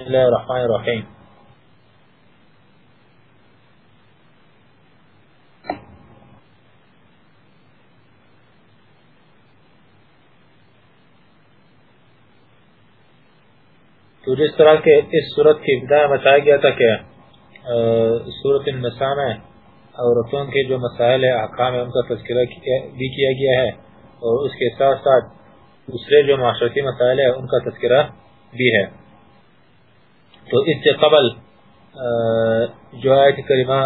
اللہ الرحمن الرحیم تو جس طرح کے اس صورت کی ابتدا بتایا گیا تھا کہ صورت النساء میں عورتوں کے جو مسائل احکام ہے ان کا تذکرہ بھی کیا گیا ہے۔ اور اس کے ساتھ ساتھ دوسرے جو معاشرتی مسائل ہے ان کا تذکرہ بھی ہے۔ تو اس سے قبل جو آیت کریمہ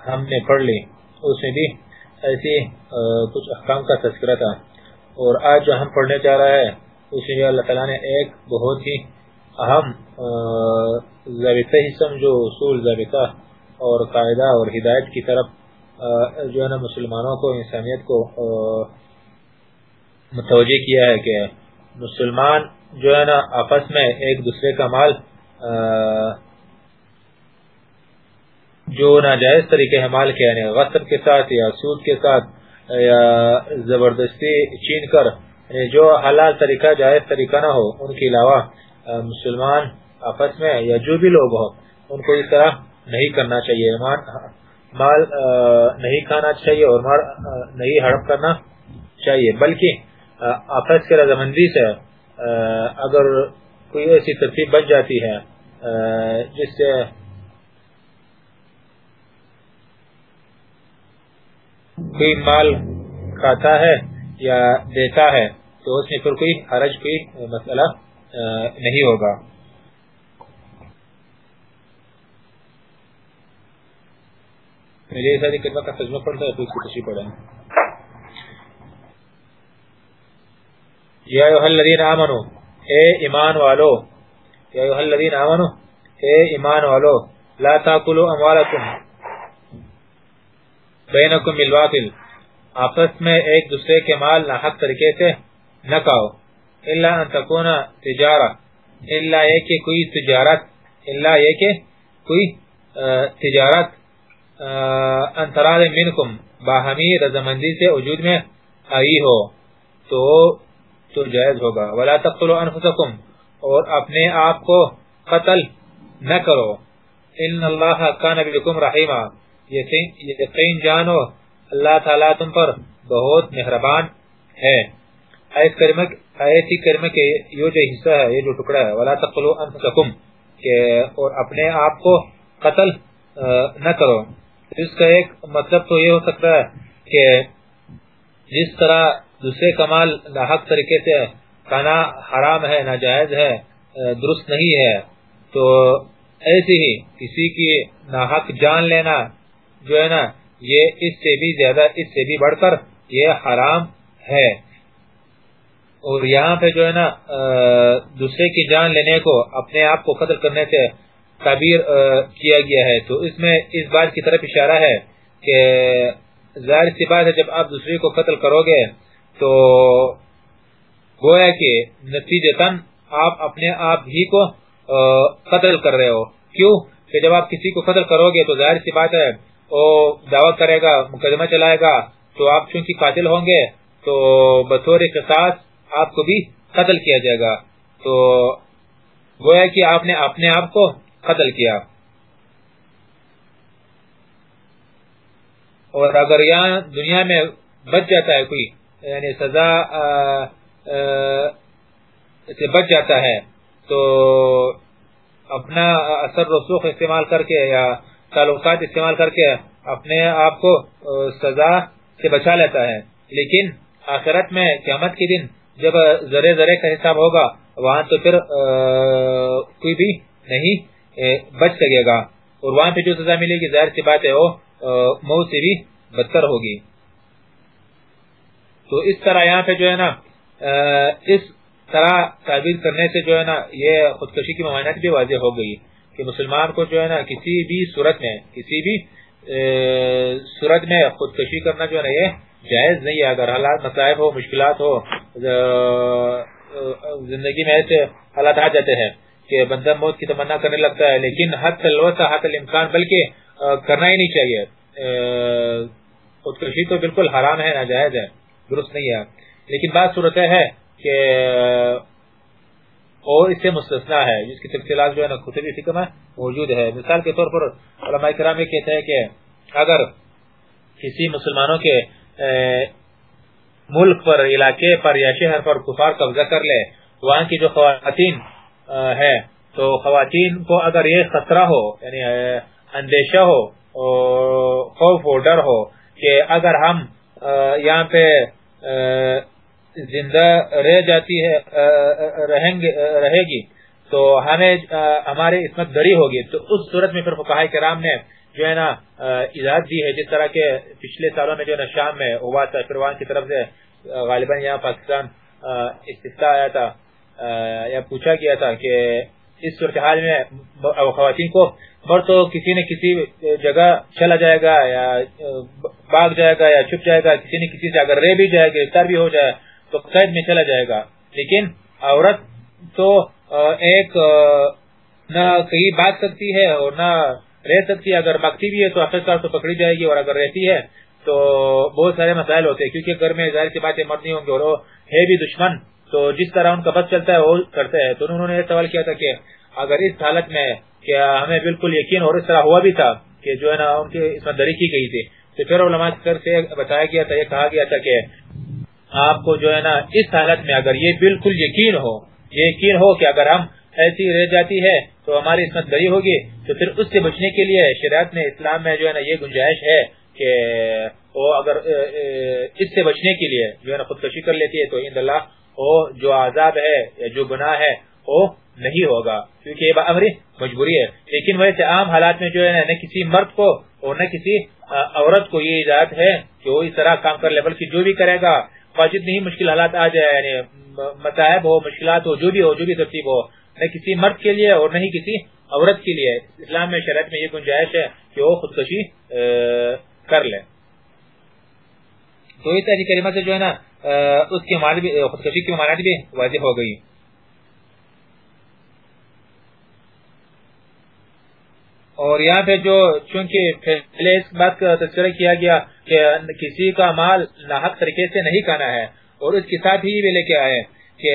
ہم نے پڑھ لی، اس میں بھی ایسی کچھ احکام کا تذکرہ تھا۔ اور آج جو ہم پڑھنے جا رہا ہے، اس میں اللہ تعالیٰ نے ایک بہت ہی اہم ضابطہ ہی سمجھو اصول ضابطہ اور قاعدہ اور ہدایت کی طرف جو ہے نا، مسلمانوں کو، انسانیت کو متوجہ کیا ہے کہ مسلمان جو ہے نا، آپس میں ایک دوسرے کا مال جو ناجائز طریقے حمال کے یعنی غصب کے ساتھ یا سود کے ساتھ یا زبردستی چین کر یعنی جو حلال طریقہ، جائز طریقہ نہ ہو، ان کے علاوہ مسلمان آپس میں یا جو بھی لوگ ہو ان کو اس طرح نہیں کرنا چاہیے، مال نہیں کھانا چاہیے اور مال نہیں ہڑپ کرنا چاہیے، بلکہ آپس کے رضامندی سے اگر کوئی ایسی ترتیب بن جاتی ہے جس سے کوئی مال کھاتا ہے یا دیتا ہے، تو اس میں پھر کوئی حرج، کوئی مسئلہ نہیں ہوگا۔ میرے ساتھ کلمہ کا تجمہ پڑھتا ہے تو اس کی تشریح پڑھیں یا ایوہ الذین آمنوا اے ایمان والو یا ایوہ الذین آمنوا اے ایمان والو، لا تاکلوا اموالکم بینکم بالباطل، آپس میں ایک دوسرے کے مال ناحق طریقے سے نہ کھاؤ، الا ان تکون تجارہ، الا یہ کہ کوئی تجارت، الا یہ کہ کوئی تجارت انتراد منکم، باہمی رضامندی سے وجود میں آئی ہو، تو تو جائز ہوگا۔ ولا تقتلوا انفسکم اور اپنے آپ کو قتل نہ کرو۔ ان اللہ کان بكم رحیما۔ یقین جانو، اللہ تعالی تم پر بہت مہربان ہے۔ ایت کریمہ ایتی کریمہ کے یہ جو حصہ ہے، یہ جو ٹکڑا ہے، ولا تقتلوا انفسکم کہ اور اپنے آپ کو قتل نہ کرو۔ اس کا ایک مطلب تو یہ ہو سکتا ہے کہ جس طرح دوسرے کمال ناحق طریقے سے کھانا حرام ہے، ناجائز ہے درست نہیں ہے، تو ایسے ہی کسی کی ناحق جان لینا جو ہے نا، یہ اس سے بھی زیادہ، اس سے بھی بڑھ کر یہ حرام ہے۔ اور یہاں پہ جو ہے نا دوسرے کی جان لینے کو، اپنے آپ کو قتل کرنے سے تعبیر کیا گیا ہے۔ تو اس میں اس بات کی طرف اشارہ ہے کہ ظاہر سی بات ہے، جب آپ دوسرے کو قتل کرو گے تو گویا کہ نتیجتاً آپ اپنے آپ ہی کو قتل کر رہے ہو۔ کیوں؟ کہ جب آپ کسی کو قتل کرو گے تو ظاہر سی بات ہے وہ دعوت کرے گا، مقدمہ چلائے گا، تو آپ چونکہ قاتل ہوں گے، تو بطور قصاص آپ کو بھی قتل کیا جائے گا۔ تو گویا کہ آپ نے اپنے آپ کو قتل کیا۔ اور اگر یہاں دنیا میں بچ جاتا ہے کوئی یعنی سزا سے بچ جاتا ہے۔ تو اپنا اثر رسوخ استعمال کر کے یا تعلقات استعمال کر کے اپنے آپ کو سزا سے بچا لیتا ہے۔ لیکن آخرت میں قیامت کے دن جب ذرے ذرے کا حساب ہوگا، وہاں تو پھر کوئی بھی نہیں بچ سکے گا۔ اور وہاں پہ جو سزا ملے گی، ظاہر سی بات ہے، وہ موت سے بھی بدتر ہوگی۔ تو اس طرح یہاں پہ جو ہے نا اس طرح تعبیر کرنے سے جو ہے نا، یہ خودکشی کی ممانعت بھی واضح ہو گئی کہ مسلمان کو جو ہے نا، کسی بھی صورت میں، کسی بھی صورت میں خودکشی کرنا جو ہے نا، یہ جائز نہیں ہے۔ اگر حالات مصائب ہو، مشکلات ہو زندگی میں ایسے حالات آ جاتے ہیں کہ بندہ موت کی تمنا کرنے لگتا ہے، لیکن حد الوسع حد الامکان، بلکہ کرنا ہی نہیں چاہیے۔ خودکشی تو بالکل حرام ہے، ناجائز ہے، درست نہیں ہے۔ لیکن بات صورت ہے کہ اور اس سے مستثنا ہے، جس کی تفصیلات جو ہے نا خطبی فکر میں موجود ہے۔ مثال کے طور پر علماء کرام یہ کہتے ہیں کہ اگر کسی مسلمانوں کے ملک پر، علاقے پر یا شہر پر کفار قبضہ کر لے، وہاں کی جو خواتین ہے تو خواتین کو اگر یہ خطرہ ہو یعنی اندیشہ ہو خوف و ڈر ہو کہ اگر ہم یہاں پہ زندہ رہ جاتی ہے رہے گی۔ تو ہمیں ہمارے اسمت دری ہوگی۔ تو اس صورت میں پھر فقہ کرام نے جو ہے نا اجازت دی ہے، جس طرح کے پچھلے سالوں میں جو ہے نا شام میں ہوا تھا پھر کی طرف سے غالباً یہاں پاکستان استفتا آیا تھا یا پوچھا گیا تھا کہ اس صورتحال میں خواتین کو اور تو کسی نے کسی جگہ چلا جائے گا یا باغ جائے گا یا چھپ جائے گا، کسی نے کسی سے اگر رہ بھی جائے گرفتار بھی ہو جائے تو قید میں چلا جائے گا۔ لیکن عورت تو ایک نہ کہیں بھاگ سکتی ہے اور نہ رہ سکتی ہے۔ اگر بھاگتی بھی ہے تو آخر تو پکڑی جائے گی اور اگر رہتی ہے تو بہت سارے مسائل ہوتے ہیں۔ کیونکہ گھر میں ظاہر کی باتیں مرنی ہوں گے اور وہ ہے بھی دشمن، تو جس طرح ان کا بس چلتا ہے وہ کرتے ہیں۔ تو انہوں نے یہ سوال کیا تھا کہ اگر اس حالت میں کہ ہمیں بالکل یقین اور اس طرح ہوا بھی تھا کہ جو ہے نا ان کی اس میں دری کی گئی تھی، تو پھر علماء سے بتایا گیا تھا، یہ کہا گیا تھا کہ آپ کو جو ہے نا اس حالت میں اگر یہ بالکل یقین ہو یہ یقین ہو کہ اگر ہم ایسی رہ جاتی ہے تو ہماری اسمت بری ہوگی، تو پھر اس سے بچنے کے لیے شریعت میں اسلام میں جو ہے نا یہ گنجائش ہے کہ وہ اگر اس سے بچنے کے لیے جو ہے نا خودکشی کر لیتی ہے تو اللہ وہ جو عذاب ہے یا جو گناہ ہے وہ نہیں ہوگا۔ کیونکہ یہ امری مجبوری ہے۔ لیکن ویسے عام حالات میں جو ہے نہ کسی مرد کو اور نہ کسی عورت کو یہ اجازت ہے کہ وہ اس طرح کام کر لے بلکہ جو بھی کرے گا واجد نہیں، مشکل حالات آ جائے یعنی مصائب ہو، مشکلات ہو، جو بھی ہو، جو بھی ترتیب ہو، نہ کسی مرد کے لیے اور نہ ہی کسی عورت کے لیے۔ اسلام میں شرط میں یہ گنجائش ہے کہ وہ خودکشی کر لے۔ تو اس کریمہ سے جو ہے نا اس کی خودکشی کی ممانعت بھی واضح ہو گئی۔ اور یہاں پہ جو چونکہ پہلے اس بات کا تذکرہ کیا گیا کہ کسی کا مال ناحق طریقے سے نہیں کھانا ہے اور اس کے ساتھ ہی بھی لے کے آئے کہ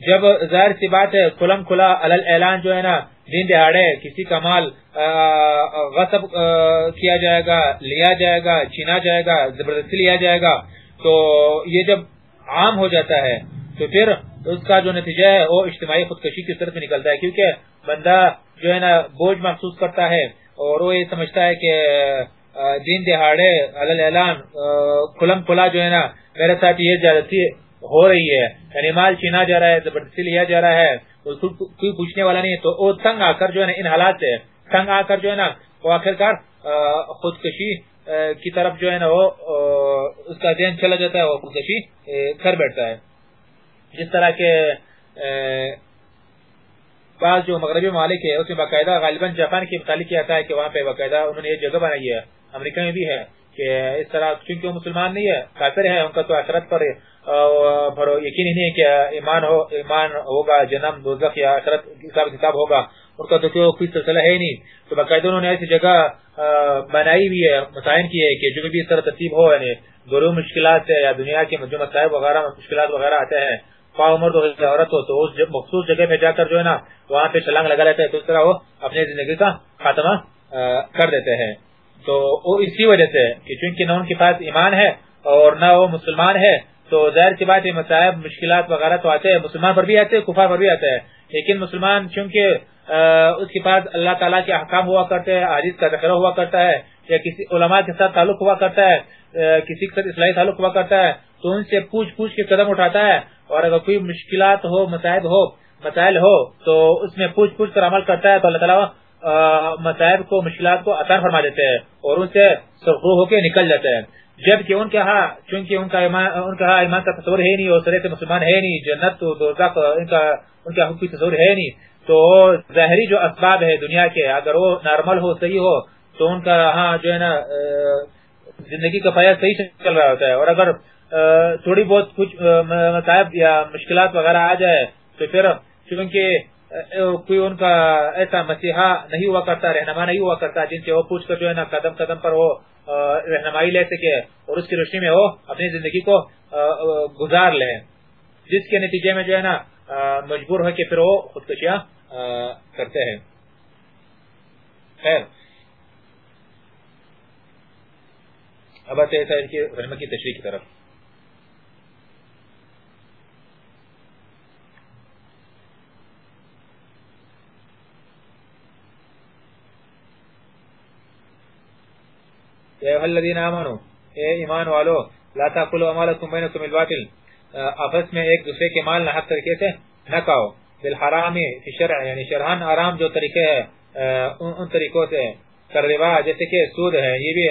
جب ظاہر سی بات ہے، کھلم کھلا اعلان جو ہے نا دن دہاڑے، کسی کا مال غصب کیا جائے گا، لیا جائے گا چھینا جائے گا، زبردستی لیا جائے گا، تو یہ جب عام ہو جاتا ہے، تو پھر اس کا جو نتیجہ ہے، وہ اجتماعی خودکشی کی طرف نکلتا ہے، کیونکہ بندہ جو ہے نا، بوجھ محسوس کرتا ہے اور وہ یہ سمجھتا ہے کہ دین دہاڑے اعلان کھلم کھلا جو ہے نا، میرے ساتھ یہ زیادتی ہو رہی ہے یعنی مال چینا جا رہا ہے، زبردستی لیا جا رہا ہے کوئی پوچھنے والا نہیں، تو وہ تنگ آ کر جو ہے نا، ان حالات سے تنگ آ کر جو ہے نا، وہ آخرکار خودکشی کی طرف جو ہے نا وہ اس کا ذہن چلا جاتا ہے، وہ خودکشی کر بیٹھتا ہے۔ جس طرح کے بعض جو مغربی ممالک ہے اس میں باقاعدہ غالباً جاپان کی متعلق کیا ہے کہ وہاں پہ باقاعدہ انہوں نے یہ جگہ بنائی ہے، امریکہ میں بھی ہے کہ اس طرح، چونکہ وہ مسلمان نہیں ہے، کافر ہے ان کا تو آخرت پر یقین ہی نہیں ہے کہ ایمان ہو، ایمان ہوگا، جنم، دوزخ یا آخرت، حساب کتاب ہوگا۔ ان کا تو کوئی سلسلہ ہے نہیں. تو باقاعدہ انہوں نے ایسی جگہ بنائی بھی ہے متعین کی ہے کہ جو بھی اس طرح ترتیب ہو یعنی گرو مشکلات یا دنیا کے جو مسائب وغیرہ، مشکلات وغیرہ آتے ہیں پاؤ عمر تو عورت ہو، تو اس مخصوص جگہ پہ جا کر جو ہے نا، وہاں پہ چھلانگ لگا لیتے ہیں، تو اس طرح وہ اپنی زندگی کا خاتمہ کر دیتے ہیں۔ تو وہ اسی وجہ سے کہ چونکہ نہ ان کے پاس ایمان ہے اور نہ وہ مسلمان ہے، تو ظاہر کی بات ہے مسائب مشکلات وغیرہ تو آتے ہیں، مسلمان پر بھی آتے ہیں، کفار پر بھی آتے ہیں، لیکن مسلمان چونکہ اس کے پاس اللہ تعالیٰ کے احکام ہوا کرتے ہیں حادث کا ذخیرہ ہوا کرتا ہے، یا کسی علماء کے ساتھ تعلق ہوا کرتا ہے کسی کے ساتھ اسلائی تعلق ہوا کرتا ہے، تو ان سے پوچھ پوچھ کے قدم اٹھاتا ہے اور اگر کوئی مشکلات ہو، مسائب ہو، مسائل ہو، تو اس میں پوچھ پوچھ کر عمل کرتا ہے، تو اللہ تعالیٰ مسائب کو، مشکلات کو عطار فرما دیتے ہیں اور ان سے سرخرو ہو کے نکل جاتے ہیں۔ جبکہ ان کے ہاں چونکہ ان کا ایمان، ان کا ایمان کا تصور ہے نہیں اور سرے سے مسلمان ہے نہیں، جنت، دوزخ، ان کا ان کا حقوقی تصور ہے نہیں تو ظاہری جو اسباب ہے دنیا کے، اگر وہ نارمل ہو، صحیح ہو، تو ان کا ہاں جو ہے نا زندگی کا پایا صحیح چل رہا ہوتا ہے۔ اور اگر تھوڑی بہت کچھ مصائب یا مشکلات وغیرہ آ جائے، تو پھر چونکہ کوئی ان کا ایسا مسیحا نہیں ہوا کرتا، رہنما نہیں ہوا کرتا، جن سے وہ پوچھ کر جو ہے نا قدم قدم پر وہ رہنمائی لے سکے اور اس کی روشنی میں وہ اپنی زندگی کو گزار لے۔ جس کے نتیجے میں جو ہے نا مجبور ہو کے پھر وہ خودکشیاں کرتے ہیں۔ خیر۔ اب آتے ہیں ان کی تشریح کی طرف۔ یا ایوہ الذین آمنوا، اے ایمان والو، لا تاکلوا اموالکم بینکم الباطل آپس میں ایک دوسرے کے مال نہ طریقے سے نہ کھاؤ۔ بالحرام فی شرع یعنی شرعن آرام جو طریقے ہیں ان طریقوں سے کر جیسے کہ سود ہے، یہ بھی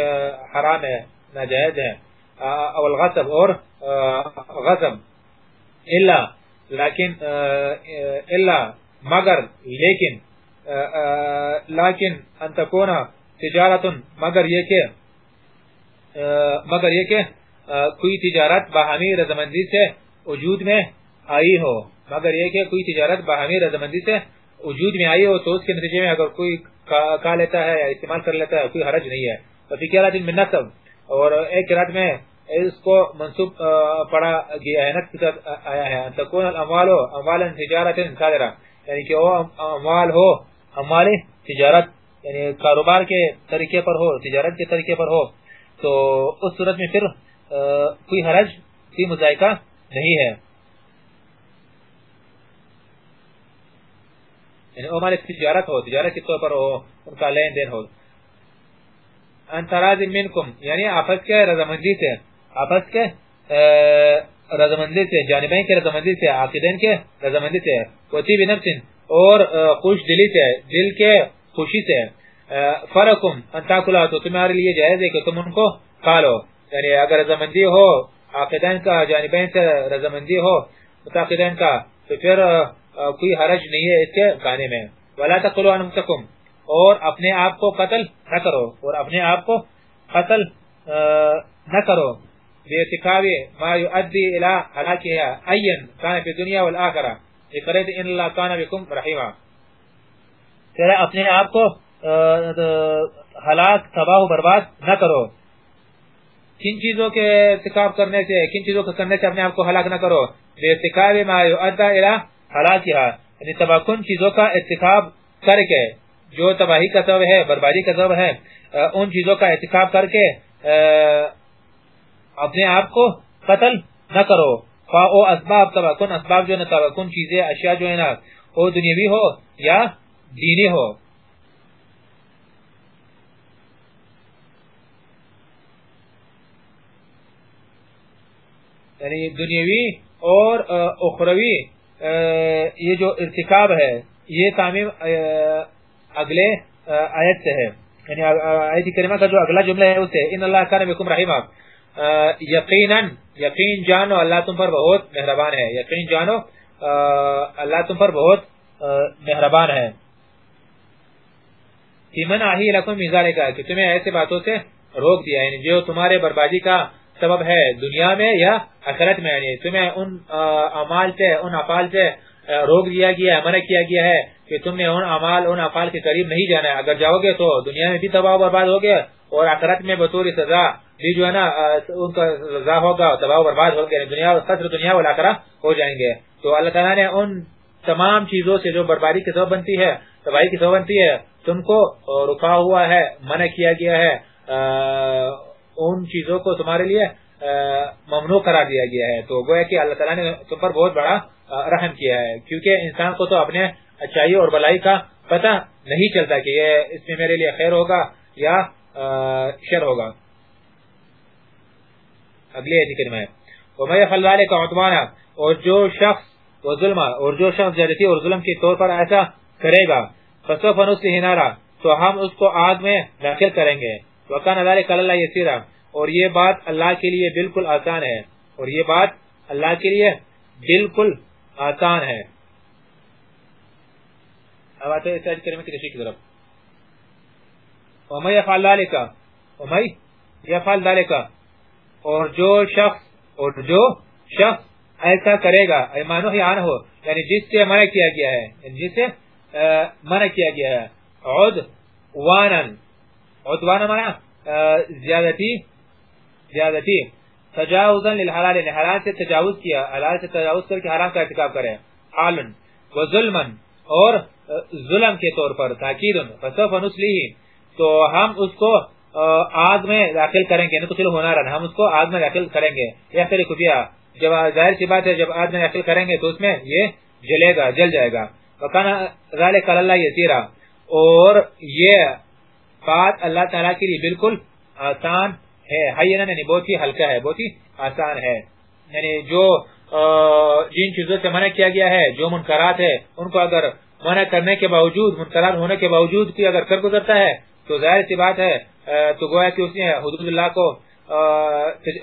حرام ہے، ناجائز ہے۔ اول غصب اور غصب الا، لیکن الا، مگر، لیکن لیکن، ان تکونا تجارت مگر یہ کہ مگر یہ کہ کوئی تجارت باہمی رضامندی سے وجود میں آئی ہو۔ مگر یہ کہ کوئی تجارت باہمی رضامندی سے وجود میں آئی ہو تو اس کے نتیجے میں اگر کوئی کھا لیتا ہے یا استعمال کر لیتا ہے، کوئی حرج نہیں ہے۔ تو میں نصب۔ اور ایک رات میں اس کو منصوب پڑا گیا ہے، نصب آیا ہے۔ تکون الاموال اموال تجارت صادرہ۔ یعنی کہ وہ اموال ہو، اموال تجارت یعنی کاروبار کے طریقے پر ہو، تجارت کے طریقے پر ہو۔ تو اس صورت میں پھر کوئی حرج، کوئی مذائقہ نہیں ہے۔ یعنی تجارت ہو، تجارت کے طور پر ہو، ان کا لین دین ہو۔ انتراز منکم یعنی آپس کے رضامندی سے، آپس کے رضامندی سے، جانبین کے رضامندی سے، عاقدین کے رضامندی سے وطی بنفس اور خوش دلی سے، دل کے خوشی سے۔ فرقم انتاکلاتو تمہارے لیے جائز ہے کہ تم ان کو کھالو یعنی اگر رضامندی ہو عاقدین کا، جانبین سے رضامندی ہو متاقدین کا، تو پھر کوئی حرج نہیں ہے اس کے گانے میں۔ ولا تقلوا انفسکم اور اپنے آپ کو قتل نہ کرو، اور اپنے آپ کو قتل نہ کرو۔ بارتکاب ما يؤدي الى هلاكها ايا كان في الدنيا والاخره اقرأت ان الله كان بكم رحيما۔ تیرا اپنے آپ کو ہلاک تباہ و برباد نہ کرو۔ کن چیزوں کے ارتکاب کرنے سے، کن چیزوں کے کرنے سے اپنے آپ کو ہلاک نہ کرو۔ ارتکاب ما یؤدى الى ہلاکها یعنی تباہ کن چیزوں کا ارتکاب کر کے، جو تباہی کا سبب ہے، بربادی کا سبب ہے ان چیزوں کا ارتکاب کر کے اپنے آپ کو قتل نہ کرو۔ او اسباب تباہ کن اسباب جو نہ تباہ کن چیزیں، اشیاء جو ہے نا، وہ دنیاوی ہو یا دینی ہو۔ یعنی دنیاوی اور اخروی یہ جو ارتکاب ہے، یہ تعمیم اگلے آیت سے ہے۔ یعنی آیت کریمہ کا جو اگلا جملہ ہے، اسے ان اللہ کان بكم رحیمہ۔ یقینا، یقین جانو اللہ تم پر بہت مہربان ہے۔ یقین جانو اللہ تم پر بہت مہربان ہے۔ من آہی لکم میزارے کا کہ تمہیں ایسے باتوں سے روک دیا یعنی جو تمہارے بربادی کا سبب ہے دنیا میں یا اخرت میں؟ یعنی تمہیں ان اعمال سے، ان افعال سے روک دیا گیا ہے، منع کیا گیا ہے کہ تم نے ان اعمال، ان افعال کے قریب نہیں جانا ہے۔ اگر جاؤ گے تو دنیا میں بھی تباہ برباد ہو گیا اور اخرت میں بطور سزا بھی جو ہے نا ان کا سزا ہوگا، تباہ برباد ہو گیا یعنی دنیا قصر دنیا والا کرا ہو جائیں گے۔ تو اللہ تعالیٰ نے ان تمام چیزوں سے جو بربادی کی سبب بنتی ہے، تباہی کی سبب بنتی ہے، تم کو رکا ہوا ہے، منع کیا گیا ہے ان چیزوں کو تمہارے لیے ممنوع قرار دیا گیا ہے۔ تو گویا کہ اللہ تعالیٰ نے تم پر بہت بڑا رحم کیا ہے۔ کیونکہ انسان کو تو اپنے اچھائی اور بلائی کا پتہ نہیں چلتا کہ یہ اس میں میرے لیے خیر ہوگا یا شر ہوگا۔ اگلی ایسی کلمہ ہے۔ وَمَا يَفَلْ ذَلِكَ اور جو شخص و ظلم اور جو شخص زیادتی اور ظلم کے طور پر ایسا کرے گا، فَسَوْفَ نُسْلِهِ نَارًا۔ تو ہم اس کو آگ میں داخل کریں گے۔ وَكَانَ ذَلِكَ اللَّهِ يَسِيرًا۔ اور یہ بات اللہ کے لیے بالکل آسان ہے۔ اور یہ بات اللہ کے لیے بالکل آسان ہے۔ اب آتے ہیں اس آیت کریمہ کی تشریح کی طرف۔ وَمَا يَفْعَلْ ذَلِكَ وَمَا يَفْعَلْ ذَلِكَ، اور جو شخص، اور جو شخص ایسا کرے گا ایمانو ہی آن ہو یعنی جس سے منع کیا گیا ہے یعنی جس سے منع کیا گیا ہے۔ عد وانن عدوانا مانا زیادتی زیادتی تجاوزا للحلال یعنی حلال سے تجاوز کیا، حلال سے تجاوز کر کے حرام کا ارتکاب کرے حالن و ظلمن اور ظلم کے طور پر، تاکید، فسوف نسلیہ تو ہم اس کو آگ میں داخل کریں گے نقل ہونا رہنا ہم اس کو آگ میں داخل کریں گے. یا پھر کبیا جب ظاہر سی بات ہے، جب آگ میں داخل کریں گے، تو اس میں یہ جلے گا، جل جائے گا. وکانا ذالک اللہ یسیرا. اور یہ بات اللہ تعالیٰ کے لیے بالکل آسان ہے۔ یعنی بہت ہی ہلکا ہے، بہت ہی آسان ہے۔ یعنی جو جن چیزوں سے منع کیا گیا ہے، جو منکرات ہے، ان کو اگر منع کرنے کے باوجود، منکرات ہونے کے باوجود کی اگر کر گزرتا ہے، تو ظاہر سی بات ہے تو گویا کہ اس نے حدود اللہ کو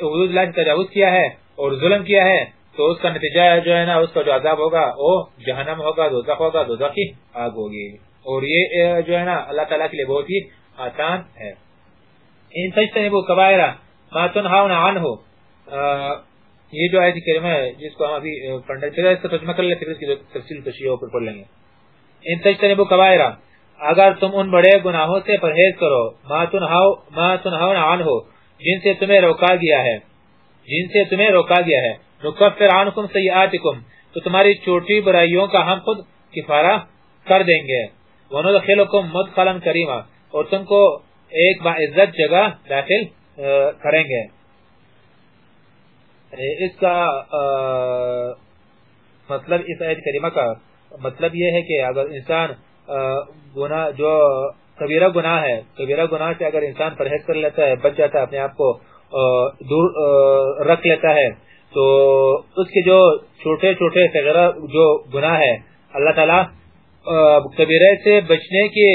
حدود اللہ سے تجاوز کیا ہے اور ظلم کیا ہے، تو اس کا نتیجہ جو ہے نا، اس کا جو عذاب ہوگا، وہ جہنم ہوگا، دوزخ ہوگا، دوزخ کی آگ ہوگی۔ اور یہ جو ہے نا، اللہ تعالیٰ کے لیے بہت ہی آسان ہے۔ ان تجتنبو کبائرہ ما تنہاؤن عنہ یہ جو آیت کریمہ ہے، جس کو ہم ابھی پڑھنے پھر اس کا ترجمہ کر لیتے پھر اس کی تفصیل تشریح پر پڑھ لیں گے۔ ان تجتنبو کبائرہ اگر تم ان بڑے گناہوں سے پرہیز کرو ما تنہاؤن عنہ جن سے تمہیں روکا گیا ہے۔ جن سے تمہیں روکا گیا ہے۔ نکفر عنکم سیئاتکم، تو تمہاری چھوٹی برائیوں کا ہم خود کفارہ کر دیں گے۔ وَنُدْخِلُكُمْ مُدْخَلًا كَرِيمًا اور تم کو ایک باعزت جگہ داخل کریں گے۔ یعنی اس کا مطلب اس عید کریمہ کا مطلب یہ ہے کہ اگر انسان گناہ، جو کبیرہ گناہ ہے، کبیرہ گناہ سے اگر انسان پرہیز کر لیتا ہے، بچ جاتا ہے، اپنے آپ کو دور رکھ لیتا ہے، تو اس کے جو چھوٹے چھوٹے جو گناہ ہے، اللہ تعالیٰ کبیرہ سے بچنے کی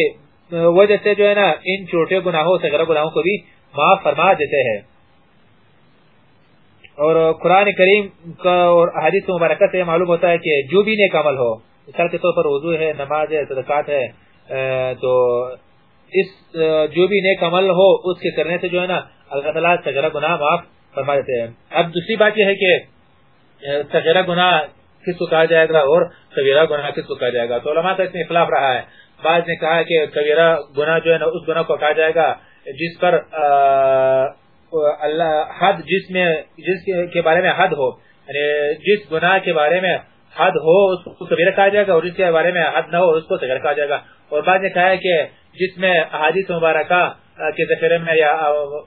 وجہ سے جو ہے نا، ان چھوٹے گناہوں سے غیر گناہوں کو بھی معاف فرما دیتے ہیں۔ اور قرآن کریم کا اور حدیث مبارکہ سے معلوم ہوتا ہے کہ جو بھی نیک عمل ہو، مثال کے طور پر وضو ہے، نماز ہے، صدقات ہے تو اس، جو بھی نیک عمل ہو، اس کے کرنے سے جو ہے نا، اللہ تعالیٰ سجرہ گناہ معاف فرما دیتے ہیں۔ اب دوسری بات یہ ہے کہ سجرہ گناہ کس کو کہا جائے گا اور کبیرہ گناہ کس کو کہا جائے گا؟ تو علماء کا اس میں اخلاف رہا ہے۔ بعض نے کہا کہ کبیرہ گناہ جو ہے نا، اس گناہ کو کہا جائے گا، جس پر اللہ، حد جس میں، جس کے بارے میں حد ہو یعنی جس گناہ کے بارے میں حد ہو، اس کو کبیرہ کہا جائے گا، اور جس کے بارے میں حد نہ ہو، اس کو صغیر کہا جائے گا۔ اور بعض نے کہا ہے کہ جس میں احادیث مبارکہ کے ذخیرے میں یا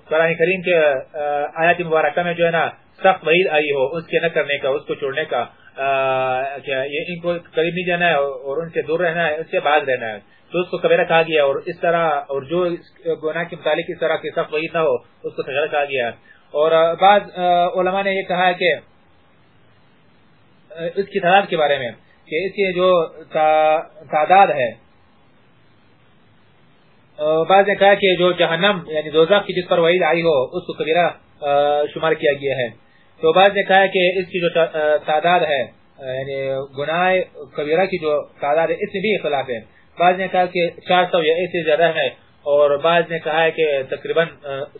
قرآن کریم کے آیات مبارکہ میں جو ہے نا، سخت وعید آئی ہو، اس کے نہ کرنے کا، اس کو چھوڑنے کا۔ یہ ان کو قریب نہیں جانا ہے اور ان سے دور رہنا ہے اس سے باز رہنا ہے۔ تو اس کو کبیرہ کہا گیا اور اس طرح، اور جو گناہ کے متعلق اس طرح کی سخت وعید نہ ہو، اس کو سجرہ کہا گیا۔ اور بعض علماء نے یہ کہا ہے کہ اس کی تعداد کے بارے میں کہ اس کی جو تعداد ہے بعض نے کہا کہ جو جہنم یعنی دوزخ کی جس پر وعید آئی ہو، اس کو کبیرہ شمار کیا گیا ہے۔ تو بعض نے کہا کہ اس کی جو تعداد ہے یعنی گناہ کبیرہ کی جو تعداد ہے، اس میں بھی اختلاف ہے۔ بعض نے کہا کہ چار سو یا ایسے زیادہ ہے اور بعض نے کہا ہے کہ تقریباً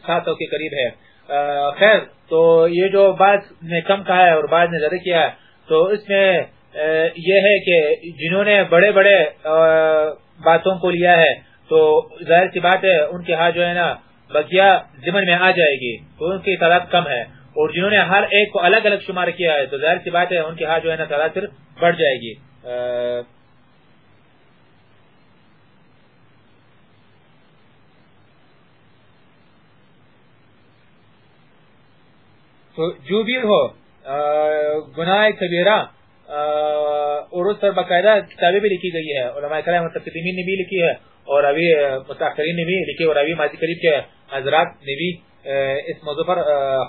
سات سو کے قریب ہے۔ خیر، تو یہ جو بعض نے کم کہا ہے اور بعض نے زیادہ کیا ہے، تو اس میں یہ ہے کہ جنہوں نے بڑے بڑے باتوں کو لیا ہے، تو ظاہر سی بات ہے، ان کے ہاں جو ہے نا بقیہ ضمن میں آ جائے گی، تو ان کی تعداد کم ہے۔ اور جنہوں نے ہر ایک کو الگ الگ شمار کیا ہے، تو ظاہر سی بات ہے، ان کے ہاں جو ہے نا تعداد پھر بڑھ جائے گی۔ تو جو بھی ہو گناہ کبیرہ اور اس پر باقاعدہ کتابیں بھی لکھی گئی ہے علماء کرام متقدمین نے بھی لکھی ہے اور ابھی متاثرین نے بھی لکھی اور ابھی ماضی قریب کے حضرات نے بھی اس موضوع پر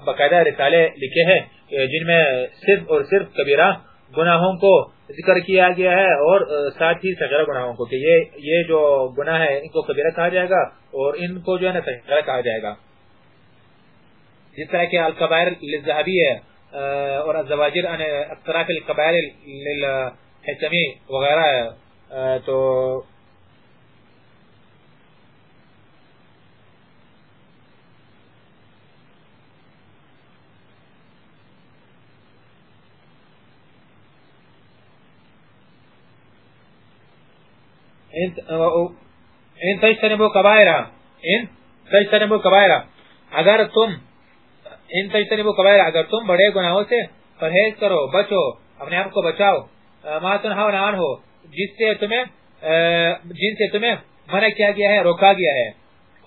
باقاعدہ رسالے لکھے ہیں جن میں صرف اور صرف کبیرہ گناہوں کو ذکر کیا گیا ہے اور ساتھ ہی سغیرہ گناہوں کو، کہ یہ یہ جو گناہ ہے، ان کو کبیرہ کہا جائے گا اور ان کو جو ہے نا سغیرہ کہا جائے گا۔ جس طرح کہ القبائر للذہبی ہے اور الزواجر ان اقتراف القبائر للحسمی وغیرہ ہے تو ان تجتنبو کبائرہ ان تجتنبو کبائرہ ہاں۔ ہاں۔ اگر تم، ان تجتنبو کبائرہ اگر تم بڑے گناہوں سے پرہیز کرو، بچو، اپنے آپ کو بچاؤ، ما تنہاو نان ہو، جس سے تمہیں، جن سے تمہیں منع کیا گیا ہے، روکا گیا ہے۔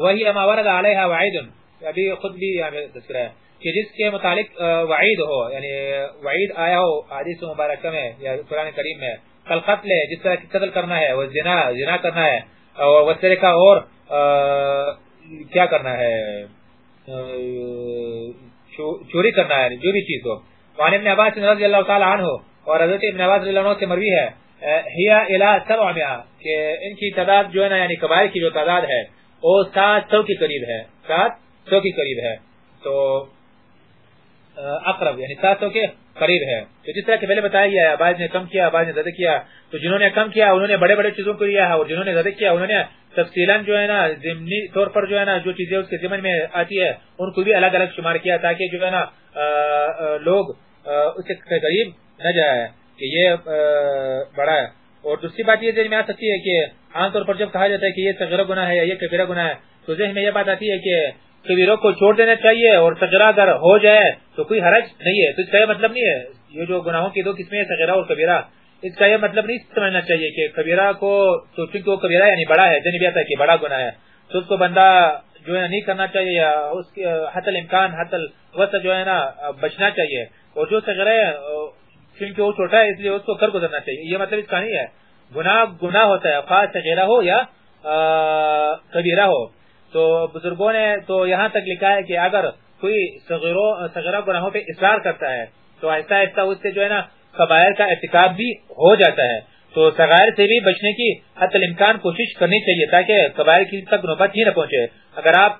وہی اما ورد علیہ وعید۔ ابھی خود بھی تذکرہ ہے کہ جس کے متعلق، وعید ہو یعنی وعید آیا ہو، حدیث مبارکہ میں یا قرآن کریم میں۔ کل قتل ہے جس طرح کی قتل کرنا ہے، وہ زنا زنا کرنا ہے، اور وہ طرح کا اور کیا کرنا ہے؟ چوری کرنا ہے، جو بھی چیز ہو۔ وعن ابن عباس رضی اللہ تعالی عنہ اور حضرت ابن عباس رضی اللہ عنہ سے مروی ہے ہیا الہ سبع مئہ، کہ ان کی تعداد جو ہے نا یعنی قبائل کی جو تعداد ہے، وہ سات سو کے قریب ہے، سات سو کے قریب ہے۔ تو اقرب یعنی سات سو کے قریب ہے۔ تو جس طرح کہ پہلے بتایا گیا ہے بعض نے کم کیا بعض نے زیادہ کیا، تو جنہوں نے کم کیا، انہوں نے بڑے بڑے چیزوں کو لیا ہے اور جنہوں نے زیادہ کیا، انہوں نے تفصیلا جو ہے نا، ضمنی طور پر جو ہے نا، جو چیزیں اس کے ضمن میں آتی ہے، ان کو بھی الگ الگ شمار کیا تاکہ جو ہے نا لوگ اس کے قریب نہ جائے کہ یہ بڑا ہے۔ اور دوسری بات یہ ذہن میں آ سکتی ہے کہ عام طور پر جب کہا جاتا ہے کہ یہ صغیرہ گناہ ہے یا یہ کبیرہ گناہ ہے، تو ذہن میں یہ بات آتی ہے کہ کبیروں کو چھوڑ دینا چاہیے اور سجرا اگر ہو جائے تو کوئی حرج نہیں ہے۔ تو اس کا یہ مطلب نہیں ہے۔ یہ جو گناہوں کی دو قسمیں سجرا اور کبیرہ، اس کا یہ مطلب نہیں سمجھنا چاہیے کہ کبیرہ کو تو چونکہ وہ کبیرہ یعنی بڑا ہے جنبیت ہے کہ بڑا گناہ ہے، تو اس کو بندہ جو ہے نہیں کرنا چاہیے یا اس کی حت الامکان، حت الوسط جو ہے نا بچنا چاہیے۔ اور جو سجرا ہے کیونکہ وہ چھوٹا ہے، اس لیے اس کو کر گزرنا چاہیے۔ یہ مطلب اس کا نہیں ہے۔ گناہ گناہ ہوتا ہے، خاص سجیرہ ہو یا کبیرہ ہو۔ تو بزرگوں نے تو یہاں تک لکھا ہے کہ اگر کوئی سغیرہ گناہوں پہ اصرار کرتا ہے، تو آہستہ آہستہ اس سے جو ہے نا قبائر کا احتکاب بھی ہو جاتا ہے۔ تو سغیر سے بھی بچنے کی حت الامکان کوشش کرنی چاہیے تاکہ قبائر کی تک نوبت ہی نہ پہنچے۔ اگر آپ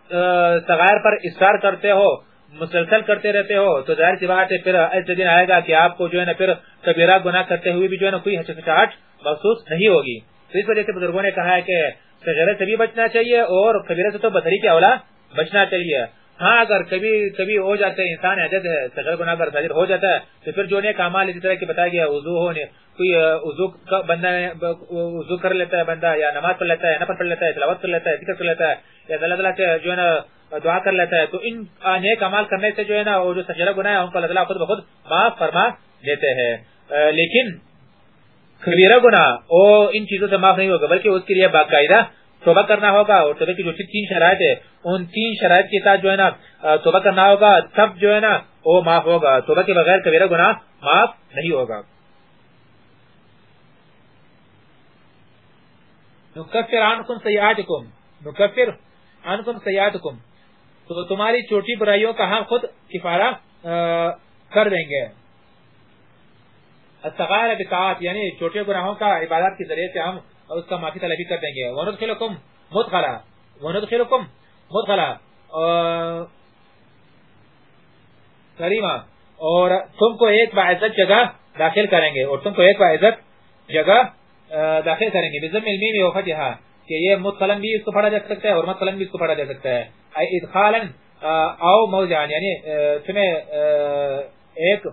سغیر پر اصرار کرتے ہو، مسلسل کرتے رہتے ہو، تو ظاہر سی بات ہے، پھر ایسے دن آئے گا کہ آپ کو جو ہے نا پھر کبیرہ گناہ کرتے ہوئے بھی جو ہے نا کوئی ہچکچاہٹ محسوس نہیں ہوگی۔ تو اس وجہ سے بزرگوں نے کہا ہے کہ سجرے سے بھی بچنا چاہیے اور کبیرے سے تو بدری کے اولا بچنا چاہیے۔ ہاں اگر کبھی کبھی ہو جاتے ہیں انسان عجد ہے سجر گناہ اگر سجر ہو جاتا ہے، تو پھر جو نیک اعمال اسی طرح کی بتایا گیا، وضو ہونے کوئی وضو بندہ وضو کر لیتا ہے بندہ، یا نماز پڑھ لیتا ہے، نفل پڑھ لیتا ہے، تلاوت کر لیتا ہے، ذکر کر لیتا ہے، یا اللہ تعالیٰ سے جو ہے نا، دعا کر لیتا ہے، تو ان نیک امال کرنے سے جو ہے نا وہ جو سجرہ گناہ ہے ان کو اللہ تعالیٰ خود بخود معاف فرما دیتے ہیں۔ لیکن کبیرہ گناہ وہ ان چیزوں سے معاف نہیں ہوگا، بلکہ اس کے لیے باقاعدہ توبہ کرنا ہوگا۔ اور توبہ کی جو تین شرائط ہے ان تین شرائط کے ساتھ جو ہے نا توبہ کرنا ہوگا تب جو ہے نا وہ معاف ہوگا۔ توبہ کے بغیر کبیرہ گناہ معاف نہیں ہوگا۔ نکفر عنکم سیئاتکم، نکفر عنکم سیئاتکم۔ تو تمہاری چھوٹی برائیوں کا ہم خود کفارہ کر دیں گے۔ الصغائر بطاعت یعنی چھوٹے گناہوں کا عبادت کے ذریعے سے ہم اس کا معافی طلبی کر دیں گے۔ وندخلکم مدخلا وندخلکم مدخلا کریمہ، اور تم کو ایک باعزت جگہ داخل کریں گے، اور تم کو ایک باعزت جگہ داخل کریں گے۔ بزم علمی و فتحہ کہ یہ مدخلن بھی اس کو پڑھا جا سکتا ہے اور مدخلن بھی اس کو پڑھا جا سکتا ہے۔ ادخالا او موضعان یعنی تمہیں ایک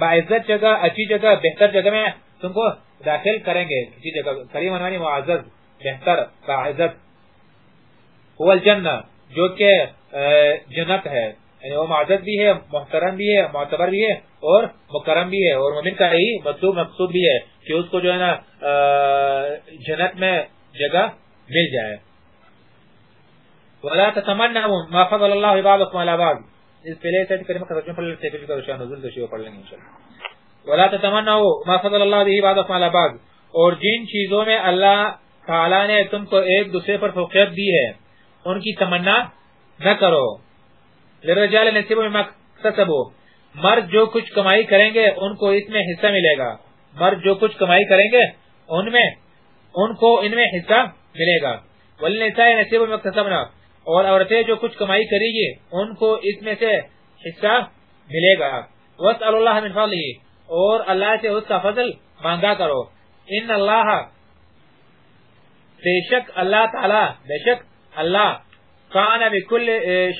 باعزت جگہ، اچھی جگہ، بہتر جگہ میں تم کو داخل کریں گے۔ کسی جگہ، کریم عنوانی معزز، بہتر، باعزت۔ هو الجنہ، جو کہ جنت ہے۔ یعنی وہ معزز بھی ہے، محترم بھی ہے، معتبر بھی ہے اور مکرم بھی ہے۔ اور مومن کا ہی مطلوب، مقصود بھی ہے کہ اس کو جو ہے نا جنت میں جگہ مل جائے۔ ولا تتمنوا ما فضل الله بعضكم على بعض۔ اس پہلے سے کریمہ کا ترجمہ پڑھ لیتے ہیں، پھر کا نزول دشیو پڑھ لیں گے انشاءاللہ۔ ولا تتمنوا ما فضل الله به بعضكم على بعض۔ اور جن چیزوں میں اللہ تعالی نے تم کو ایک دوسرے پر فوقیت دی ہے، ان کی تمنا نہ کرو۔ للرجال نصیب مما اکتسبوا۔ مرد جو کچھ کمائی کریں گے، ان کو اس میں حصہ ملے گا۔ مرد جو کچھ کمائی کریں گے، ان میں، ان کو ان میں حصہ ملے گا۔ وللنساء نصیب مما اکتسبنا۔ اور عورتیں جو کچھ کمائی کریں گی، ان کو اس میں سے حصہ ملے گا۔ واسال اللہ من فضله۔ اور اللہ سے اس کا فضل مانگا کرو۔ ان اللہ بے شک اللہ تعالی، بے شک اللہ کان بكل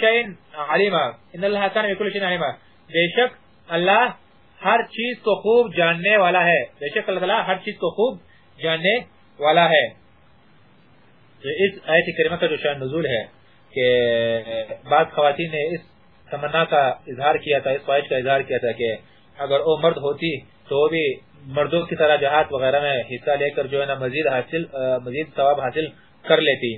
شيء عليما ان اللہ کان بكل شيء عليما بے شک اللہ ہر چیز کو خوب جاننے والا ہے۔ بے شک اللہ تعالی ہر چیز کو خوب جاننے والا ہے۔ اس آیت کریمہ کا جو شان نزول ہے۔ کہ بعض خواتین نے اس تمنا کا اظہار کیا تھا، اس خواہش کا اظہار کیا تھا کہ اگر وہ مرد ہوتی تو وہ بھی مردوں کی طرح جہاد وغیرہ میں حصہ لے کر جو ہے نا مزید حاصل مزید ثواب حاصل کر لیتی۔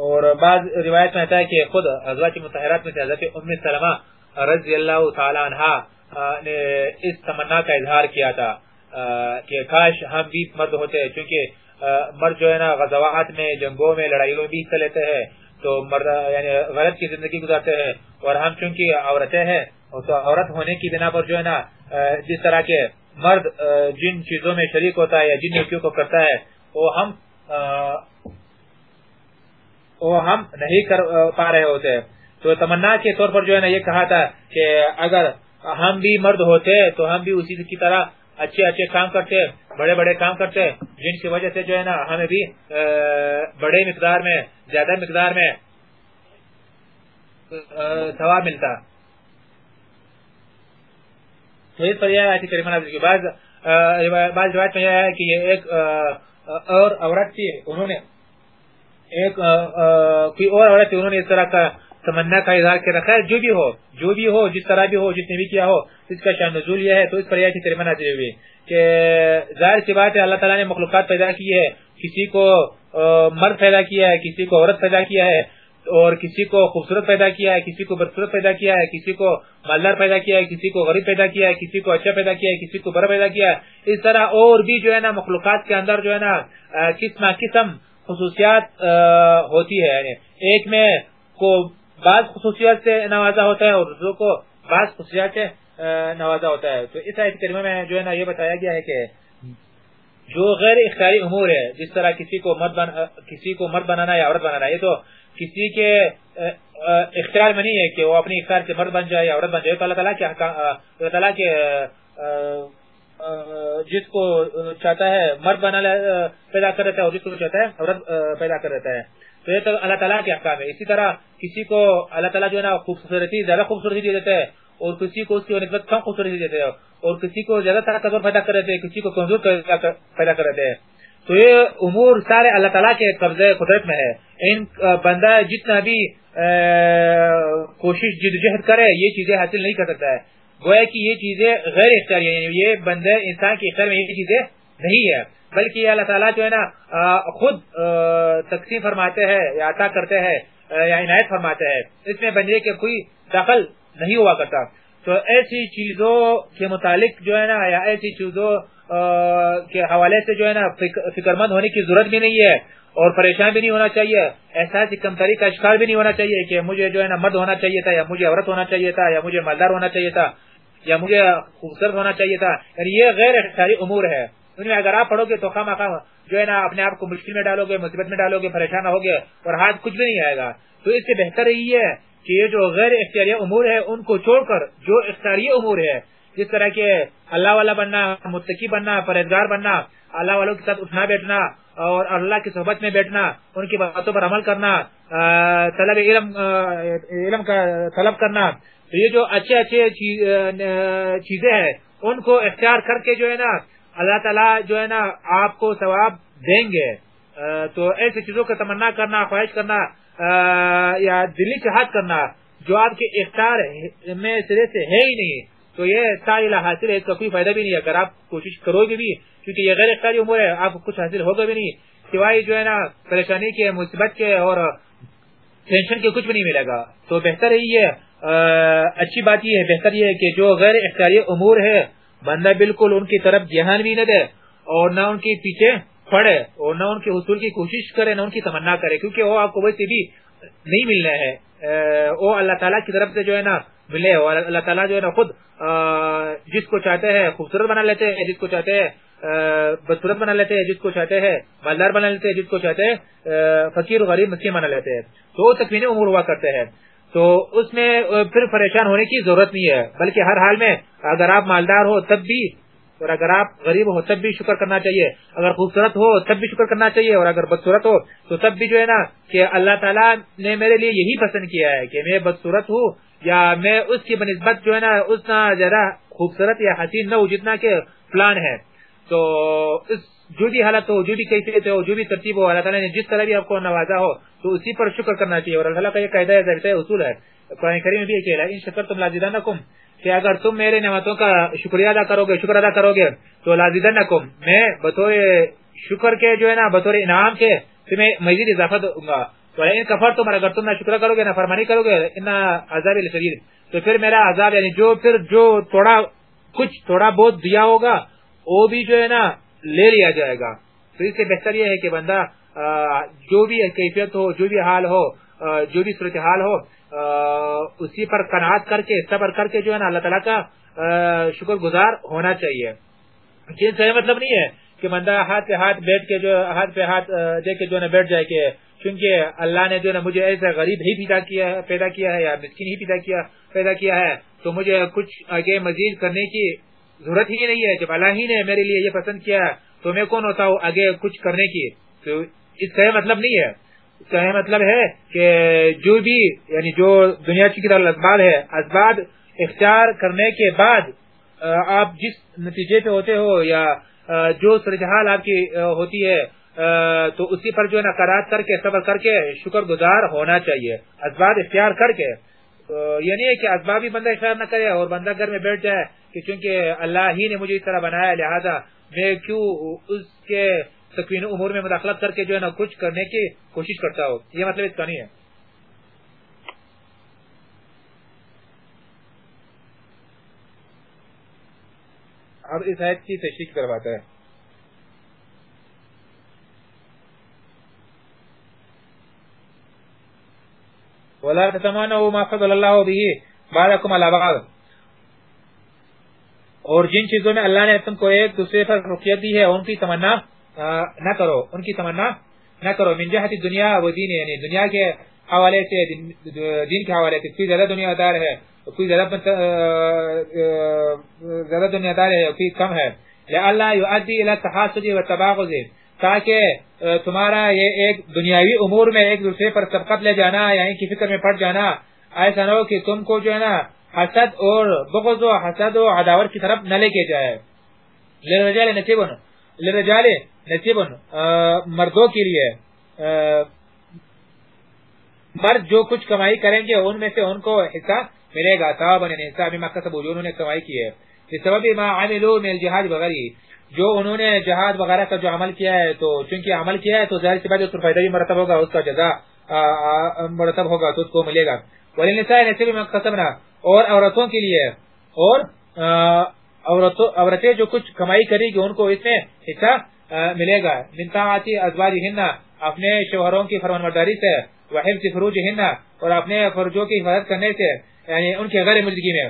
اور بعض روایت میں آتا ہے کہ خود ازواج متحرات میں سے حضرت ام سلمہ رضی اللہ تعالی عنہ نے اس تمنا کا اظہار کیا تھا کہ کاش ہم بھی مرد ہوتے چونکہ مرد جو ہے نا غزوات میں، جنگوں میں لڑائیوں میں بھی حصہ لیتے ہیں، تو مرد یعنی غلط کی زندگی گزارتے ہیں۔ اور ہم چونکہ عورتیں ہیں، تو عورت ہونے کی بنا پر جو ہے نا جس طرح کے مرد جن چیزوں میں شریک ہوتا ہے یا جن نیکیوں کو کرتا ہے، وہ ہم وہ ہم نہیں کر پا رہے ہوتے تو تمنا کے طور پر جو ہے نا، یہ کہا تھا کہ اگر ہم بھی مرد ہوتے تو ہم بھی اسی کی طرح اچھے اچھے کام کرتے، بڑے بڑے کام کرتے، جن کی وجہ سے جو ہے نا ہمیں بھی بڑے مقدار میں، زیادہ مقدار میں ثواب ملتا۔ تو اس پر یہ آیت کریمہ نازل کی بعض بعض روایت میں یہ ہے کہ یہ ایک اور عورت تھی، انہوں نے ایک کوئی اور عورت تھی، انہوں نے اس طرح کا تمنا کا اظہار کر رکھا ہے جو بھی ہو، جو بھی ہو، جس طرح بھی ہو، جس نے بھی کیا ہو اس کا شان نزول یہ ہے، تو اس پر یہ کریمہ نازل ہوئی کہ ظاہر سی بات ہے، اللہ تعالیٰ نے مخلوقات پیدا کی ہے، کسی کو مرد پیدا کیا ہے، کسی کو عورت پیدا کیا ہے، اور کسی کو خوبصورت پیدا کیا ہے، کسی کو بدصورت پیدا کیا ہے، کسی کو مالدار پیدا کیا ہے، کسی کو غریب پیدا کیا ہے، کسی کو اچھا پیدا کیا ہے، کسی کو برا پیدا کیا ہے، اس طرح اور بھی جو ہے نا مخلوقات کے اندر جو ہے نا قسم قسم خصوصیات ہوتی ہے یعنی ایک میں کو بعض خصوصیات سے نوازا ہوتا ہے اور دوسروں کو بعض خصوصیات سے نوازا ہوتا ہے۔ تو اس آیت کریمہ میں جو ہے نا یہ بتایا گیا ہے کہ جو غیر اختیاری امور ہے، جس طرح کسی کو مرد بنا کسی کو مرد بنانا یا عورت بنانا، یہ تو کسی کے اختیار میں نہیں ہے کہ وہ اپنی اختیار سے مرد بن جائے یا عورت بن جائے۔ تو اللہ تعالیٰ کے اللہ تعالیٰ کے جس کو چاہتا ہے مرد بنا پیدا کر رہتا ہے اور جس کو چاہتا ہے عورت پیدا کر رہتا ہے۔ تو یہ تو اللہ تعالیٰ کے احکام ہے اسی طرح کسی کو اللہ تعالیٰ جو ہے نا خوبصورتی، زیادہ خوبصورتی دے دیتا ہے اور کسی کو اس کی نسبت کم خوبصورتی دیتے ہیں اور کسی کو زیادہ طاقتور پیدا کر رہتے ہیں، کسی کو کمزور پیدا کر رہتے ہیں۔ تو یہ امور سارے اللہ تعالیٰ کے قبضے قدرت میں ہے۔ ان بندہ جتنا بھی کوشش جدوجہد کرے، یہ چیزیں حاصل نہیں کر سکتا ہے۔ گویا کہ یہ چیزیں غیر اختیاری یعنی یہ بندے انسان کے اختیار میں یہ چیزیں نہیں ہے۔ بلکہ یہ اللہ تعالیٰ جو ہے نا خود تقسیم فرماتے ہیں یا عطا کرتے ہیں یا عنایت فرماتے ہیں۔ اس میں بندے کے کوئی دخل نہیں ہوا کرتا۔ تو ایسی چیزوں کے متعلق جو ہے نا، یا ایسی چیزوں کے حوالے سے جو ہے نا فکر مند ہونے کی ضرورت بھی نہیں ہے۔ اور پریشان بھی نہیں ہونا چاہیے۔ احساس کمتری کا شکار بھی نہیں ہونا چاہیے کہ مجھے جو ہے نا، مرد ہونا چاہیے تھا، یا مجھے عورت ہونا چاہیے تھا، یا مجھے مالدار ہونا چاہیے تھا، یا مجھے خوبصورت ہونا چاہیے تھا۔ یعنی یہ غیر اختیاری امور ہے۔ ان میں اگر آپ پڑھو گے تو خام خام جو ہے نا اپنے آپ کو مشکل میں ڈالو گے مصیبت میں ڈالو گے پریشان ہو گے اور ہاتھ کچھ بھی نہیں آئے گا۔ تو اس سے بہتر یہی ہے کہ یہ جو غیر اختیاری امور ہے، ان کو چھوڑ کر جو اختیاری امور ہے، جس طرح کے اللہ والا بننا، متقی بننا پرہزگار بننا، اللہ والوں کے ساتھ اٹھنا، بیٹھنا اور اللہ کی صحبت میں بیٹھنا، ان کی باتوں پر عمل کرنا طلب علم علم کا طلب کرنا، تو یہ جو اچھے اچھے چیزیں ہیں، ان کو اختیار کر کے جو ہے نا اللہ تعالیٰ جو ہے نا آپ کو ثواب دیں گے۔ تو ایسی چیزوں کا تمنا کرنا، خواہش کرنا یا دلی چاہت کرنا جو آپ کے اختیار میں سرے سے ہے ہی نہیں، تو یہ سائلہ حاصل ہے، اس کا کوئی فائدہ بھی نہیں۔ اگر آپ کوشش کرو گے بھی، کیونکہ یہ غیر اختیاری امور ہے، آپ کو کچھ حاصل ہوگا بھی نہیں، سوائے جو ہے نا پریشانی کے، مصیبت کے اور ٹینشن کے کچھ بھی نہیں ملے گا۔ تو بہتر یہی ہے اچھی بات یہ ہے، بہتر یہ ہے کہ جو غیر اختیاری امور ہے بندہ بالکل ان کی طرف دھیان بھی نہ دے اور نہ ان کے پیچھے پڑے اور نہ ان کے حصول کی کوشش کرے، نہ ان کی تمنا کرے، کیونکہ وہ آپ کو ویسے بھی نہیں ملنا ہے وہ اللہ تعالیٰ کی طرف سے جو ہے نا ملے اور اللہ تعالیٰ جو ہے نا خود جس کو چاہتے ہیں خوبصورت بنا لیتے ہیں، جس کو چاہتے ہیں بدصورت بنا لیتے ہیں، جس کو چاہتے ہیں مالدار بنا لیتے ہیں، جس کو چاہتے ہیں فقیر و غریب، مسکین بنا لیتے ہیں۔ تو وہ تکوین امور ہوا کرتے ہیں۔ تو اس میں پھر پریشان ہونے کی ضرورت نہیں ہے، بلکہ ہر حال میں اگر آپ مالدار ہو تب بھی، اور اگر آپ غریب ہو تب بھی شکر کرنا چاہیے۔ اگر خوبصورت ہو تب بھی شکر کرنا چاہیے، اور اگر بدصورت ہو تو تب بھی جو ہے نا کہ اللہ تعالیٰ نے میرے لیے یہی پسند کیا ہے کہ میں بدصورت ہوں، یا میں اس کی بنسبت جو ہے نا اتنا زیادہ خوبصورت یا حسین نہ ہوں جتنا کہ پلان ہے۔ تو اس جو بھی حالت ہو، جو بھی کیفیت ہو، جو بھی ترتیب ہو، اللہ تعالیٰ نے جس طرح بھی آپ کو نوازا ہو، تو اسی پر شکر کرنا چاہیے۔ اور اللہ تعالیٰ کا یہ قاعدہ ہے اصول ہے۔ قرآن کریم بھی یہ ان شکر تم لازیدہ نکم کہ اگر تم میرے نعمتوں کا شکریہ ادا کرو گے، شکر ادا کرو گے، تو لازیدہ نکم میں بطور شکر کے جو ہے نا، بطور انعام کے تمہیں مزید اضافہ دوں گا۔ ان کفر تم اگر تم نہ شکر کرو گے نہ فرمانی کرو گے، ان عذاب شدید تو پھر میرا عذاب یعنی جو پھر جو تھوڑا کچھ، تھوڑا بہت دیا ہوگا وہ بھی جو ہے نا لے لیا جائے گا۔ تو اس سے بہتر یہ ہے کہ بندہ جو بھی کیفیت ہو، جو بھی حال ہو جو بھی صورتحال ہو اسی پر کناٹ کر کے، صبر کر کے جو ہے نا اللہ تعالیٰ کا شکر گزار ہونا چاہیے۔ جن سے مطلب نہیں ہے کہ بندہ ہاتھ پہ ہاتھ بیٹھ کے جو، ہاتھ پہ ہاتھ دے کے جو ہے بیٹھ جائے کہ کیونکہ اللہ نے جو ہے مجھے ایسا غریب ہی پیدا کیا ہے پیدا کیا ہے یا مسکین ہی پیدا کیا پیدا کیا ہے، تو مجھے کچھ آگے مزید کرنے کی ضرورت ہی نہیں ہے جب اللہ ہی نے میرے لیے یہ پسند کیا تو میں کون ہوتا ہوں آگے کچھ کرنے کی؟ تو اس کا مطلب نہیں ہے۔ اس کا مطلب ہے کہ جو بھی یعنی جو دنیا کی طرح اسباب ہے اسباب اختیار کرنے کے بعد آپ جس نتیجے پہ ہوتے ہو یا جو صورتحال آپ کی ہوتی ہے تو اسی پر جو ہے نا کر کے، صبر کر کے شکر گزار ہونا چاہیے۔ اسباب اختیار کر کے۔ یہ نہیں ہے کہ اسبابی بندہ اختیار نہ کرے اور بندہ گھر میں بیٹھ جائے کہ چونکہ اللہ ہی نے مجھے اس طرح بنایا، لہذا میں کیوں اس کے تقوین امور میں مداخلت کر کے جو ہے نا کچھ کرنے کی کوشش کرتا ہوں؟ یہ مطلب اس کا نہیں ہے۔ اب اس آیت کی تشریح کرواتا ہے ولا تتمنوا ما فضل الله به بعضكم على بعض. اور جن چیزوں میں اللہ نے تم کو ایک دوسرے پر رخیت دی ہے، ان کی تمنا نہ کرو، ان کی تمنا نہ کرو. من جہت دنیا و دین یعنی دنیا کے حوالے سے دین کے حوالے سے کوئی زیادہ دنیا دار ہے، کوئی زیادہ زیادہ دنیا دار ہے، کوئی کم ہے. لیے یؤدی الى تحاسد و تباغض تاکہ تمہارا یہ ایک دنیاوی امور میں ایک دوسرے پر سبقت لے جانا یا کی فکر میں پڑ جانا، ایسا نہ ہو کہ تم کو جو ہے نا حسد اور بغض و حسد و عداوت کی طرف نہ لے کے جائے۔ لرجال نصیبن لرجال نصیبن مردوں کے لیے مرد جو کچھ کمائی کریں گے، ان میں سے ان کو حصہ ملے گا۔ صاحب نے حصہ بھی مقصد جو انہوں نے کمائی کی ہے۔ سبب ما عملوا من الجهاد بغیر جو انہوں نے جہاد وغیرہ کا جو عمل کیا ہے، تو چونکہ عمل کیا ہے، تو ظاہر سی بات ہے فائدہ بھی مرتب ہوگا، اس کا جزا مرتب ہوگا، تو اس کو ملے گا۔ وللنساء نصیب اور عورتوں کے لیے، اور عورتیں جو کچھ کمائی کرے گی، ان کو اس میں حصہ ملے گا۔ من طاعتی ازواجہن اپنے شوہروں کی فرمانبرداری سے، وحفظ فروجہن اور اپنے فرجوں کی حفاظت کرنے سے یعنی ان کے غیر ملکی میں۔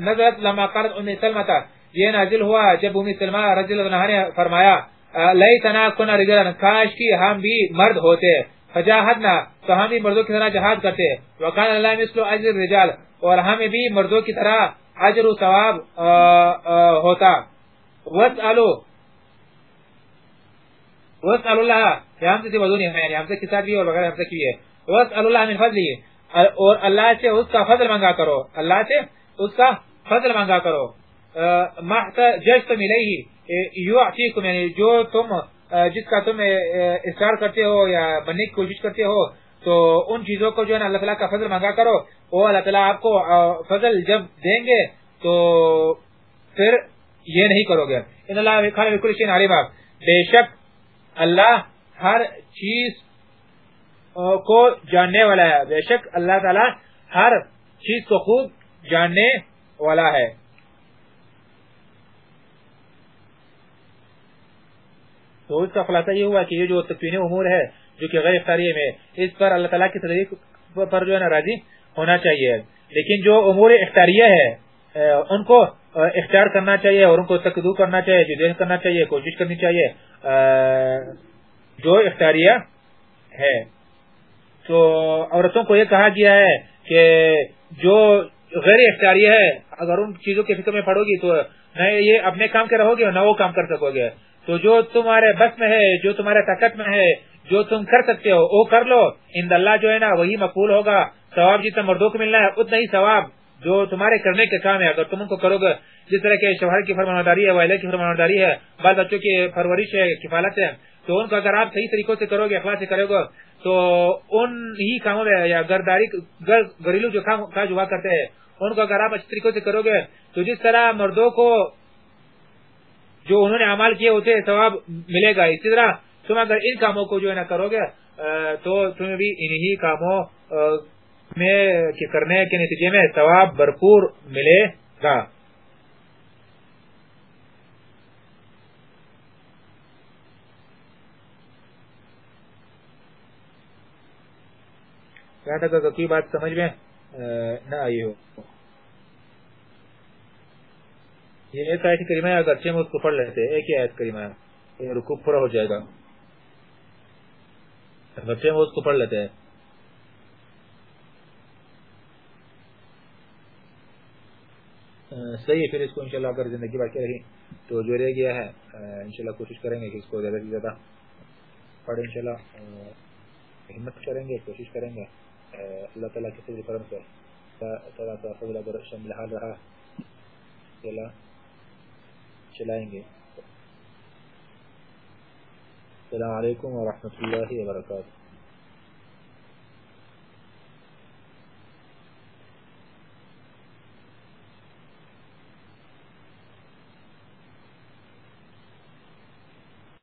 نظرت لما قرد ام سلمہ یہ نازل ہوا جب ام سلمہ رضی اللہ عنہ نے فرمایا لیتنا کنا رجلا کاش کی ہم بھی مرد ہوتے، فجاہدنا، تو ہم بھی مردوں کی طرح جہاد کرتے۔ وکان اللہ مثل اجر الرجال، اور ہمیں بھی مردوں کی طرح اجر و ثواب ہوتا۔ واسالو واسال اللہ ہم سے وضونی ہے یعنی ہم سے کسات بھی اور وغیرہ ہم سے کی ہے واسال اللہ من فضلی، اور اللہ سے اس کا فضل منگا کرو۔ اللہ سے اس کا فضل مانگا کرو۔ محتجتم الیہ یعطیکم یعنی جو تم جس کا تم اصرار کرتے ہو یا بننے کی کوشش کرتے ہو، تو ان چیزوں کو جو ہے نا اللہ تعالیٰ کا فضل مانگا کرو۔ وہ اللہ تعالیٰ آپ کو فضل جب دیں گے، تو پھر یہ نہیں کرو گے۔ ان اللہ بالکل علی باغ بے شک اللہ ہر چیز کو جاننے والا ہے۔ بے شک اللہ تعالیٰ ہر چیز کو خوب جاننے والا ہے۔ تو اس کا خلاصہ یہ ہوا کہ یہ جو تقوین امور ہے، جو کہ غیر اختیاری میں، اس پر اللہ تعالیٰ کی پر جو ہے نا راضی ہونا چاہیے۔ لیکن جو امور اختیاریہ ہے ان کو اختیار کرنا چاہیے اور ان کو تقدو کرنا چاہیے جدید کرنا چاہیے، کوشش کرنی چاہیے جو اختیاریہ ہے۔ تو عورتوں کو یہ کہا گیا ہے کہ جو غیر اختیاری ہے، اگر ان چیزوں کے فکر میں پڑو گی تو نہ یہ اپنے کام کے رہو گے نہ وہ کام کر سکو گے۔ تو جو تمہارے بس میں ہے، جو تمہارے طاقت میں ہے، جو تم کر سکتے ہو، وہ کر لو۔ ان اللہ جو ہے نا، وہی مقبول ہوگا۔ ثواب جتنا مردوں کو ملنا ہے، اتنا ہی ثواب جو تمہارے کرنے کے کام ہے۔ اگر تم ان کو کرو گے، جس طرح کے شوہر کی فرمانداری ہے وائلے کی فرمانداری ہے بال بچوں کی پرورش ہے، کفالت ہے، تو ان کو اگر آپ صحیح طریقوں سے کرو گے اخلاق سے کرو گے، تو ان ہی کاموں میں یا گرداری گھریلو جو کام ہوا کرتے ہیں، ان کو اگر آپ اچھے طریقوں سے کرو گے، تو جس طرح مردوں کو جو انہوں نے عمال کیے ہوتے ثواب ملے گا۔ اسی طرح تم اگر ان کاموں کو جو ہے نا کرو گے تو تمہیں بھی انہی کاموں میں کرنے کے نتیجے میں ثواب بھرپور ملے گا۔ کوئی بات سمجھ میں نہ آئی ہو۔ یہ ایک آیت کریمہ ہے اگر میں اس کو پڑھ لیتے، ایک ہی آیت کریمہ ہے۔ یہ رکوب پورا ہو جائے گا۔ بچے میں اس کو پڑھ لیتے۔ ہیں صحیح ہے، پھر اس کو انشاءاللہ اگر زندگی باقی رہی تو جو رہ گیا ہے انشاءاللہ کوشش کریں گے کہ اس کو زیادہ سے زیادہ پڑھیں، انشاءاللہ ہمت کریں گے، کوشش کریں گے۔ اللہ تعالیٰ کے فضل کرم سے۔ تعالیٰ کا فضل، اگر شامل حال رہا چلا چلائیں گے۔ السلام علیکم ورحمۃ اللہ وبرکاتہ۔